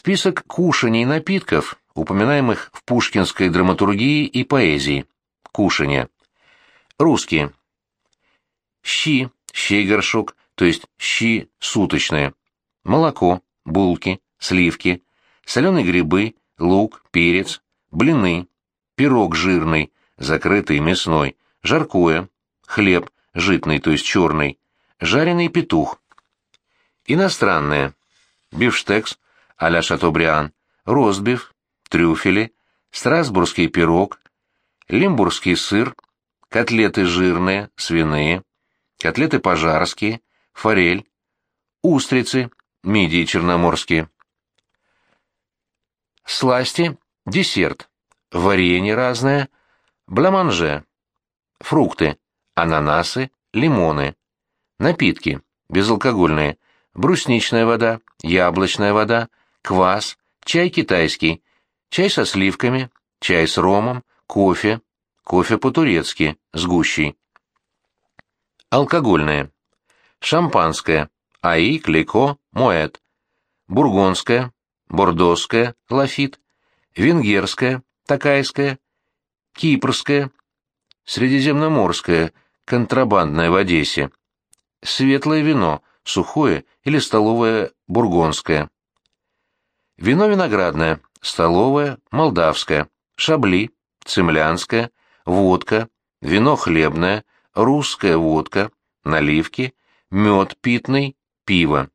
Список кушаний и напитков, упоминаемых в пушкинской драматургии и поэзии. Кушанья. Русские. Щи, щей горшок, то есть щи суточные. Молоко, булки, сливки, соленые грибы, лук, перец, блины, пирог жирный, закрытый мясной, жаркое, хлеб, житный, то есть черный, жареный петух. Иностранное. Бифштекс а-ля Шатобриан, ростбиф, трюфели, страсбургский пирог, лимбургский сыр, котлеты жирные, свиные, котлеты пожарские, форель, устрицы, мидии черноморские. Сласти, десерт, варенье разное, бламанже, фрукты, ананасы, лимоны, напитки, безалкогольные, брусничная вода, яблочная вода, квас, чай китайский, чай со сливками, чай с ромом, кофе, кофе по-турецки, с гущей. Алкогольное. Шампанское, аи, клико, моэт. Бургонское, бордоское, лафит. Венгерское, такайское, кипрское, средиземноморское, контрабандное в Одессе. Светлое вино, сухое или столовое бургонское. Вино виноградное, столовое, молдавское, шабли, цемлянское, водка, вино хлебное, русская водка, наливки, мед питный, пиво.